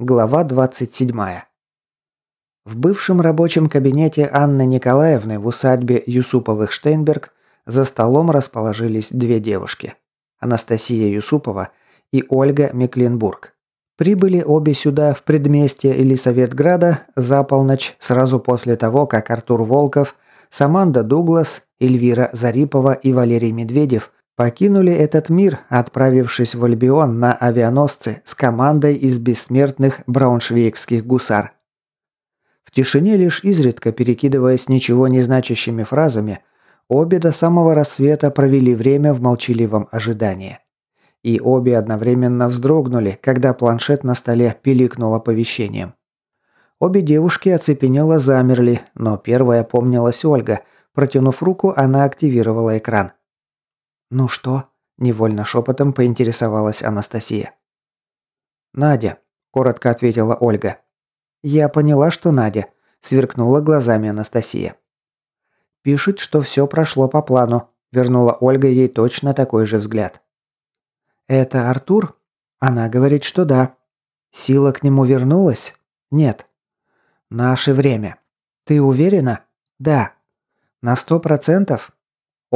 Глава 27. В бывшем рабочем кабинете Анны Николаевны в усадьбе Юсуповых Штейнберг за столом расположились две девушки. Анастасия Юсупова и Ольга Мекленбург. Прибыли обе сюда в предместье Елисаветграда за полночь, сразу после того, как Артур Волков, Саманда Дуглас, Эльвира Зарипова и Валерий Медведев Покинули этот мир, отправившись в Альбион на авианосце с командой из бессмертных брауншвейгских гусар. В тишине лишь изредка перекидываясь ничего не значащими фразами, обе до самого рассвета провели время в молчаливом ожидании. И обе одновременно вздрогнули, когда планшет на столе пиликнул оповещением. Обе девушки оцепенело замерли, но первая помнилась Ольга. Протянув руку, она активировала экран. «Ну что?» – невольно шепотом поинтересовалась Анастасия. «Надя», – коротко ответила Ольга. «Я поняла, что Надя», – сверкнула глазами Анастасия. «Пишет, что все прошло по плану», – вернула Ольга ей точно такой же взгляд. «Это Артур?» Она говорит, что да. Сила к нему вернулась? Нет. Наше время. Ты уверена? Да. На сто процентов?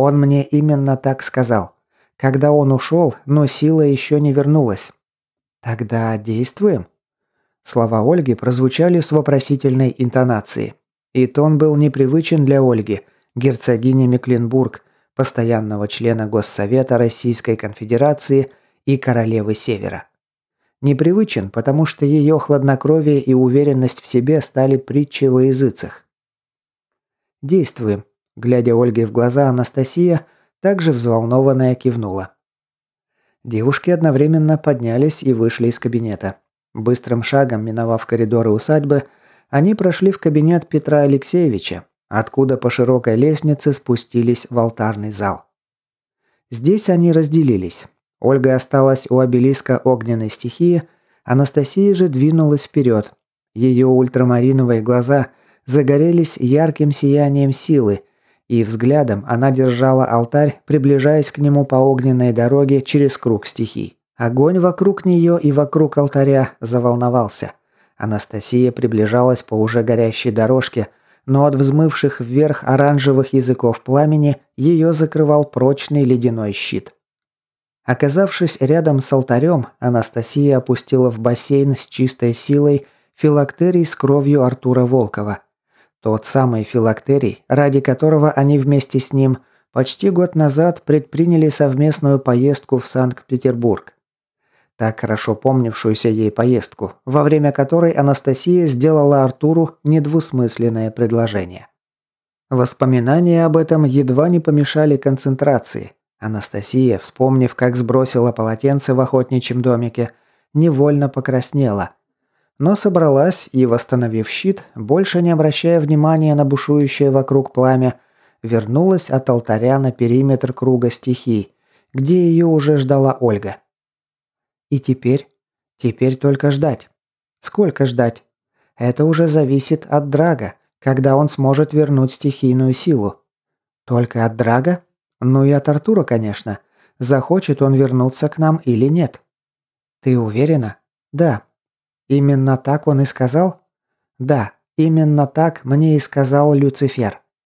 Он мне именно так сказал. Когда он ушел, но сила еще не вернулась. Тогда действуем? Слова Ольги прозвучали с вопросительной интонацией. И тон был непривычен для Ольги, герцогини Мекленбург, постоянного члена Госсовета Российской Конфедерации и королевы Севера. Непривычен, потому что ее хладнокровие и уверенность в себе стали притчей во языцах. «Действуем», Глядя Ольге в глаза, Анастасия, также взволнованная, кивнула. Девушки одновременно поднялись и вышли из кабинета. Быстрым шагом, миновав коридоры усадьбы, они прошли в кабинет Петра Алексеевича, откуда по широкой лестнице спустились в алтарный зал. Здесь они разделились. Ольга осталась у обелиска огненной стихии, Анастасия же двинулась вперед. Ее ультрамариновые глаза загорелись ярким сиянием силы, и взглядом она держала алтарь, приближаясь к нему по огненной дороге через круг стихий. Огонь вокруг нее и вокруг алтаря заволновался. Анастасия приближалась по уже горящей дорожке, но от взмывших вверх оранжевых языков пламени ее закрывал прочный ледяной щит. Оказавшись рядом с алтарем, Анастасия опустила в бассейн с чистой силой филактерий с кровью Артура Волкова – тот самый филактерий, ради которого они вместе с ним почти год назад предприняли совместную поездку в Санкт-Петербург. Так хорошо помнившуюся ей поездку, во время которой Анастасия сделала Артуру недвусмысленное предложение. Воспоминания об этом едва не помешали концентрации. Анастасия, вспомнив, как сбросила полотенце в охотничьем домике, невольно покраснела – но собралась и, восстановив щит, больше не обращая внимания на бушующее вокруг пламя, вернулась от алтаря на периметр круга стихий, где ее уже ждала Ольга. И теперь? Теперь только ждать. Сколько ждать? Это уже зависит от Драга, когда он сможет вернуть стихийную силу. Только от Драга? Ну и от Артура, конечно. Захочет он вернуться к нам или нет. Ты уверена? Да, Именно так он и сказал? Да, именно так мне и сказал Люцифер.